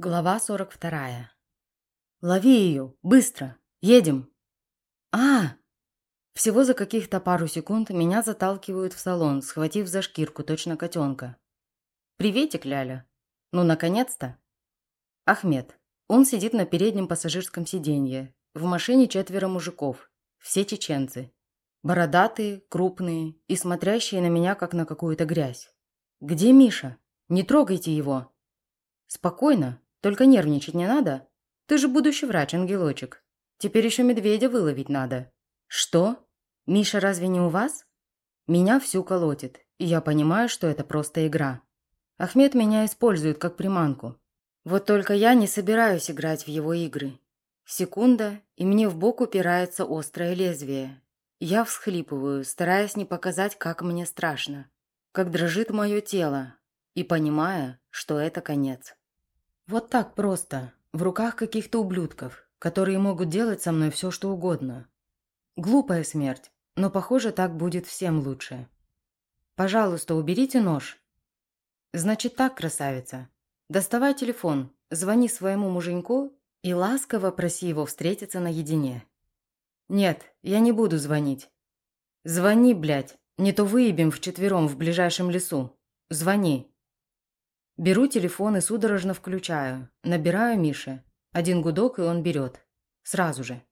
Глава 42. «Лови ее! Быстро! Едем!» а Всего за каких-то пару секунд меня заталкивают в салон, схватив за шкирку, точно котенка. «Приветик, Ляля!» «Ну, наконец-то!» Ахмед. Он сидит на переднем пассажирском сиденье. В машине четверо мужиков. Все чеченцы. Бородатые, крупные и смотрящие на меня, как на какую-то грязь. «Где Миша? Не трогайте его!» «Спокойно, только нервничать не надо. Ты же будущий врач, ангелочек. Теперь еще медведя выловить надо. Что? Миша разве не у вас? Меня всю колотит, и я понимаю, что это просто игра. Ахмед меня использует как приманку. Вот только я не собираюсь играть в его игры. Секунда, и мне в бок упирается острое лезвие. Я всхлипываю, стараясь не показать, как мне страшно. Как дрожит мое тело, и понимая, что это конец. Вот так просто, в руках каких-то ублюдков, которые могут делать со мной все, что угодно. Глупая смерть, но, похоже, так будет всем лучше. Пожалуйста, уберите нож. Значит так, красавица. Доставай телефон, звони своему муженьку и ласково проси его встретиться наедине. Нет, я не буду звонить. Звони, блядь, не то выебем вчетвером в ближайшем лесу. Звони. Беру телефон и судорожно включаю. Набираю Мише. Один гудок, и он берет. Сразу же.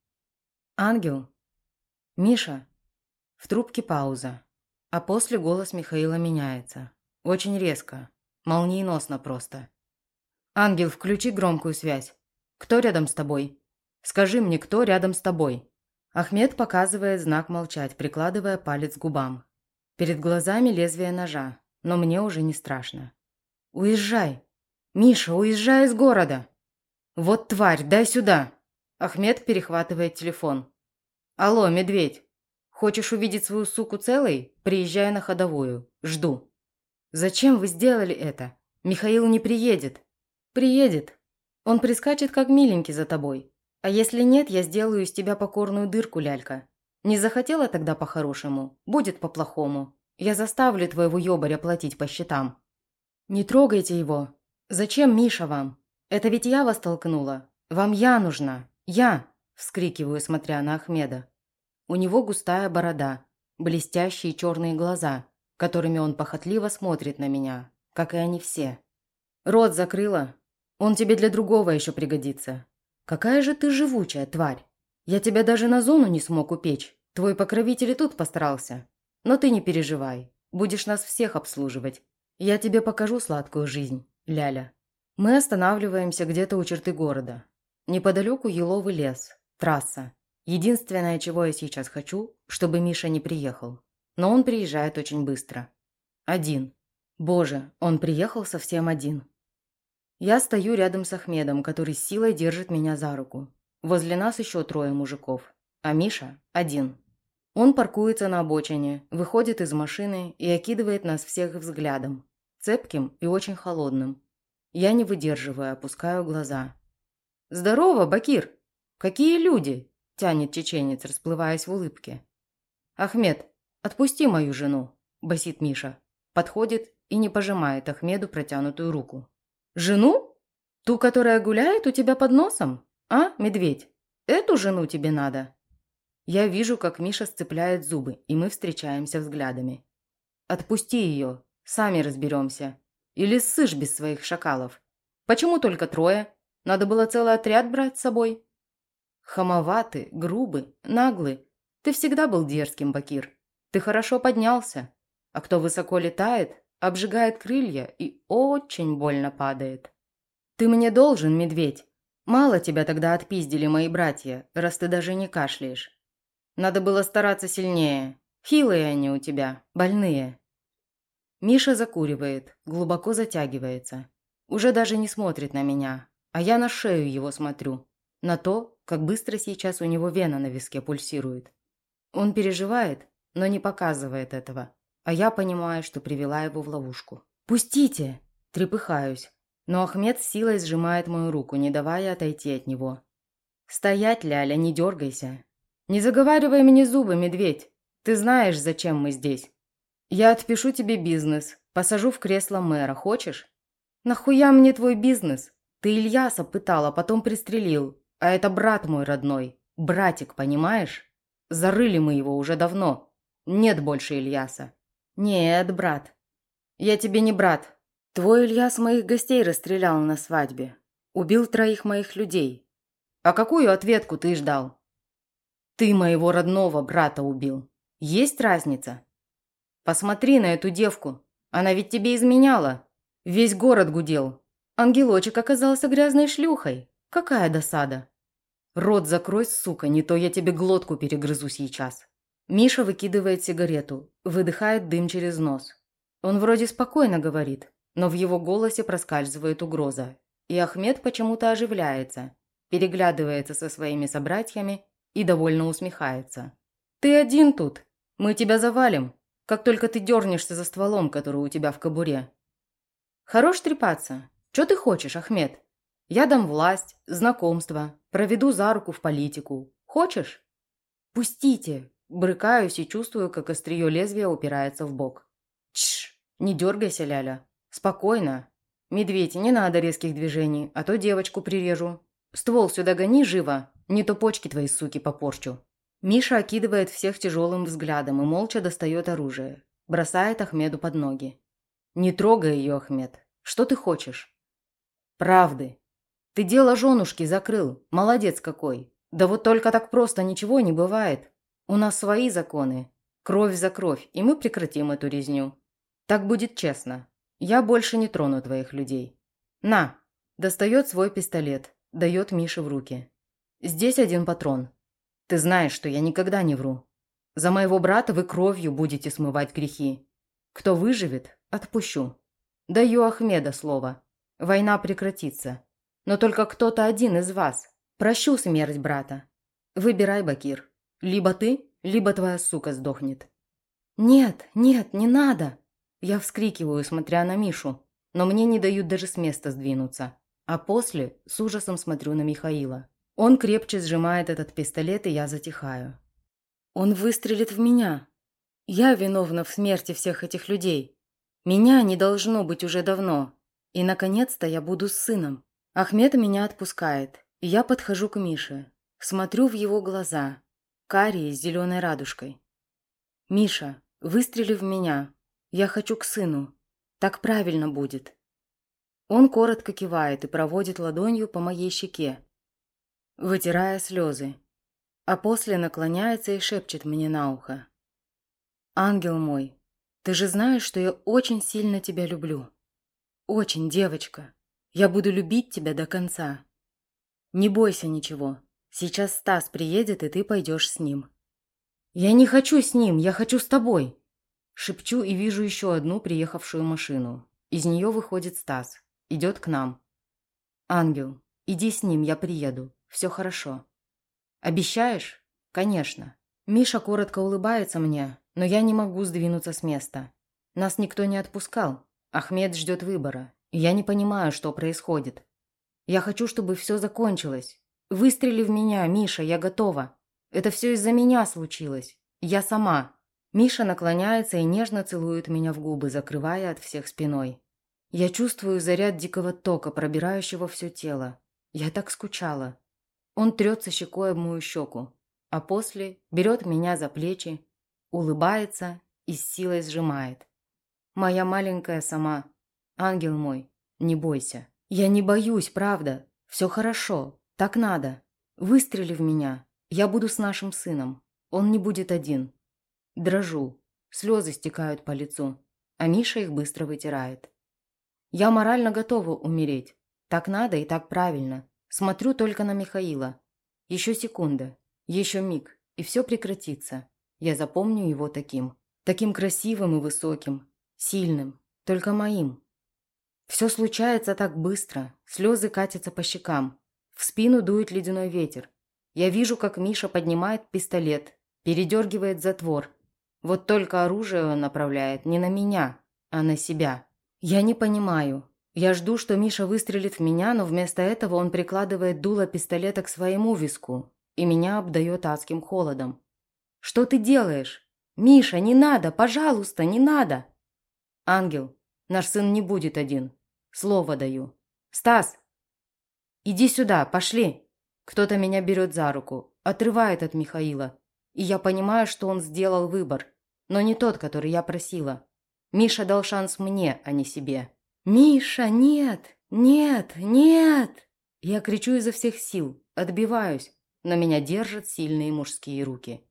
«Ангел?» «Миша?» В трубке пауза. А после голос Михаила меняется. Очень резко. Молниеносно просто. «Ангел, включи громкую связь. Кто рядом с тобой? Скажи мне, кто рядом с тобой?» Ахмед показывает знак молчать, прикладывая палец к губам. Перед глазами лезвие ножа, но мне уже не страшно. «Уезжай! Миша, уезжай из города!» «Вот тварь, дай сюда!» Ахмед перехватывает телефон. «Алло, медведь! Хочешь увидеть свою суку целой? Приезжай на ходовую. Жду». «Зачем вы сделали это? Михаил не приедет». «Приедет. Он прискачет, как миленький за тобой. А если нет, я сделаю из тебя покорную дырку, лялька. Не захотела тогда по-хорошему? Будет по-плохому. Я заставлю твоего ёбаря платить по счетам». «Не трогайте его. Зачем Миша вам? Это ведь я вас толкнула. Вам я нужна. Я!» – вскрикиваю, смотря на Ахмеда. У него густая борода, блестящие черные глаза, которыми он похотливо смотрит на меня, как и они все. «Рот закрыла? Он тебе для другого еще пригодится. Какая же ты живучая, тварь! Я тебя даже на зону не смог упечь. Твой покровитель и тут постарался. Но ты не переживай, будешь нас всех обслуживать. «Я тебе покажу сладкую жизнь, Ляля». Мы останавливаемся где-то у черты города. Неподалеку еловый лес, трасса. Единственное, чего я сейчас хочу, чтобы Миша не приехал. Но он приезжает очень быстро. Один. Боже, он приехал совсем один. Я стою рядом с Ахмедом, который силой держит меня за руку. Возле нас еще трое мужиков, а Миша один. Он паркуется на обочине, выходит из машины и окидывает нас всех взглядом. Цепким и очень холодным. Я не выдерживаю, опускаю глаза. «Здорово, Бакир! Какие люди!» – тянет чеченец, расплываясь в улыбке. «Ахмед, отпусти мою жену!» – басит Миша. Подходит и не пожимает Ахмеду протянутую руку. «Жену? Ту, которая гуляет у тебя под носом? А, медведь? Эту жену тебе надо?» Я вижу, как Миша сцепляет зубы, и мы встречаемся взглядами. «Отпусти ее, сами разберемся. Или ссышь без своих шакалов. Почему только трое? Надо было целый отряд брать с собой». Хамоватый, грубый, наглый. Ты всегда был дерзким, Бакир. Ты хорошо поднялся. А кто высоко летает, обжигает крылья и очень больно падает. Ты мне должен, медведь. Мало тебя тогда отпиздили мои братья, раз ты даже не кашляешь. Надо было стараться сильнее. Хилые они у тебя, больные». Миша закуривает, глубоко затягивается. Уже даже не смотрит на меня, а я на шею его смотрю. На то, как быстро сейчас у него вена на виске пульсирует. Он переживает, но не показывает этого. А я понимаю, что привела его в ловушку. «Пустите!» – трепыхаюсь. Но Ахмед силой сжимает мою руку, не давая отойти от него. «Стоять, Ляля, не дергайся. «Не заговаривай мне зубы, медведь. Ты знаешь, зачем мы здесь. Я отпишу тебе бизнес, посажу в кресло мэра. Хочешь? Нахуя мне твой бизнес? Ты Ильяса пытал, а потом пристрелил. А это брат мой родной. Братик, понимаешь? Зарыли мы его уже давно. Нет больше Ильяса. Нет, брат. Я тебе не брат. Твой Ильяс моих гостей расстрелял на свадьбе. Убил троих моих людей. А какую ответку ты ждал? Ты моего родного брата убил. Есть разница? Посмотри на эту девку. Она ведь тебе изменяла. Весь город гудел. Ангелочек оказался грязной шлюхой. Какая досада. Рот закрой, сука, не то я тебе глотку перегрызу сейчас. Миша выкидывает сигарету, выдыхает дым через нос. Он вроде спокойно говорит, но в его голосе проскальзывает угроза. И Ахмед почему-то оживляется, переглядывается со своими собратьями и довольно усмехается. «Ты один тут. Мы тебя завалим, как только ты дернешься за стволом, который у тебя в кобуре». «Хорош трепаться. Что ты хочешь, Ахмед?» Я дам власть, знакомство, проведу за руку в политику. Хочешь? Пустите. Брыкаюсь и чувствую, как острие лезвия упирается в бок. Тш, не дергайся, Ляля. Спокойно. Медведь, не надо резких движений, а то девочку прирежу. Ствол сюда гони живо, не то почки твои, суки, попорчу. Миша окидывает всех тяжелым взглядом и молча достает оружие. Бросает Ахмеду под ноги. «Не трогай ее, Ахмед. Что ты хочешь?» «Правды. Ты дело женушки закрыл. Молодец какой. Да вот только так просто ничего не бывает. У нас свои законы. Кровь за кровь, и мы прекратим эту резню. Так будет честно. Я больше не трону твоих людей. На!» Достает свой пистолет, дает Мише в руки. «Здесь один патрон. Ты знаешь, что я никогда не вру. За моего брата вы кровью будете смывать грехи. Кто выживет, отпущу. Даю Ахмеда слово. Война прекратится. Но только кто-то один из вас. Прощу смерть брата. Выбирай, Бакир. Либо ты, либо твоя сука сдохнет». «Нет, нет, не надо!» Я вскрикиваю, смотря на Мишу, но мне не дают даже с места сдвинуться. А после с ужасом смотрю на Михаила. Он крепче сжимает этот пистолет, и я затихаю. Он выстрелит в меня. Я виновна в смерти всех этих людей. Меня не должно быть уже давно. И, наконец-то, я буду с сыном. Ахмед меня отпускает, и я подхожу к Мише. Смотрю в его глаза, карие с зеленой радужкой. «Миша, выстрели в меня. Я хочу к сыну. Так правильно будет». Он коротко кивает и проводит ладонью по моей щеке, вытирая слезы, а после наклоняется и шепчет мне на ухо. «Ангел мой, ты же знаешь, что я очень сильно тебя люблю. Очень, девочка. Я буду любить тебя до конца. Не бойся ничего. Сейчас Стас приедет, и ты пойдешь с ним». «Я не хочу с ним, я хочу с тобой!» Шепчу и вижу еще одну приехавшую машину. Из нее выходит Стас. Идет к нам. «Ангел, иди с ним, я приеду. Все хорошо». «Обещаешь?» «Конечно». Миша коротко улыбается мне, но я не могу сдвинуться с места. Нас никто не отпускал. Ахмед ждет выбора, я не понимаю, что происходит. Я хочу, чтобы все закончилось. Выстрели в меня, Миша, я готова. Это все из-за меня случилось. Я сама. Миша наклоняется и нежно целует меня в губы, закрывая от всех спиной. Я чувствую заряд дикого тока, пробирающего все тело. Я так скучала. Он трется щекой об мою щеку, а после берет меня за плечи, улыбается и с силой сжимает. Моя маленькая сама «Ангел мой, не бойся». «Я не боюсь, правда. Все хорошо. Так надо. Выстрели в меня. Я буду с нашим сыном. Он не будет один». Дрожу. Слезы стекают по лицу, а Миша их быстро вытирает. Я морально готова умереть. Так надо и так правильно. Смотрю только на Михаила. Еще секунда, еще миг, и все прекратится. Я запомню его таким. Таким красивым и высоким. Сильным. Только моим. Все случается так быстро, слезы катятся по щекам. В спину дует ледяной ветер. Я вижу, как Миша поднимает пистолет, передергивает затвор. Вот только оружие он направляет не на меня, а на себя. Я не понимаю. Я жду, что Миша выстрелит в меня, но вместо этого он прикладывает дуло пистолета к своему виску, и меня обдает адским холодом. «Что ты делаешь? Миша, не надо, пожалуйста, не надо!» «Ангел, наш сын не будет один. Слово даю. Стас!» Иди сюда, пошли!» Кто-то меня берет за руку, отрывает от Михаила. И я понимаю, что он сделал выбор, но не тот, который я просила. Миша дал шанс мне, а не себе. «Миша, нет! Нет! Нет!» Я кричу изо всех сил, отбиваюсь, но меня держат сильные мужские руки.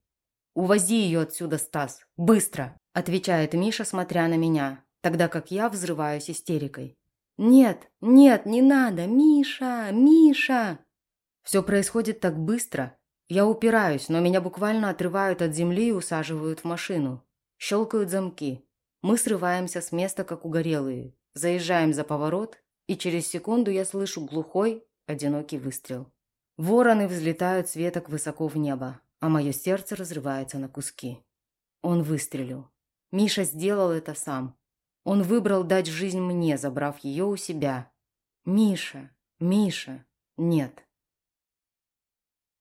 «Увози ее отсюда, Стас! Быстро!» – отвечает Миша, смотря на меня, тогда как я взрываюсь истерикой. «Нет, нет, не надо! Миша! Миша!» Все происходит так быстро. Я упираюсь, но меня буквально отрывают от земли и усаживают в машину. Щелкают замки. Мы срываемся с места, как угорелые. Заезжаем за поворот, и через секунду я слышу глухой, одинокий выстрел. Вороны взлетают с веток высоко в небо, а мое сердце разрывается на куски. Он выстрелил. Миша сделал это сам. Он выбрал дать жизнь мне, забрав ее у себя. Миша, Миша, нет.